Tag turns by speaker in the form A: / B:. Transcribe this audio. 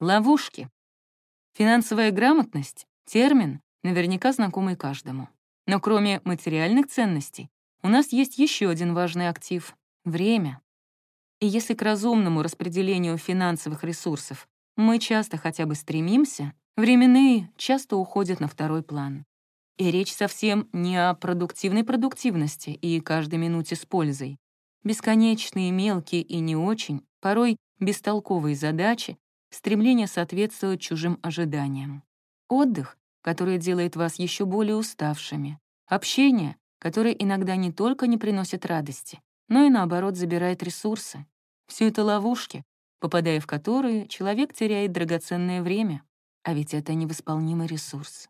A: Ловушки. Финансовая грамотность — термин, наверняка знакомый каждому. Но кроме материальных ценностей, у нас есть еще один важный актив — время. И если к разумному распределению финансовых ресурсов мы часто хотя бы стремимся, временные часто уходят на второй план. И речь совсем не о продуктивной продуктивности и каждой минуте с пользой. Бесконечные, мелкие и не очень, порой бестолковые задачи стремление соответствовать чужим ожиданиям. Отдых, который делает вас еще более уставшими. Общение, которое иногда не только не приносит радости, но и наоборот забирает ресурсы. Все это ловушки, попадая в которые человек теряет драгоценное время, а ведь это невосполнимый ресурс.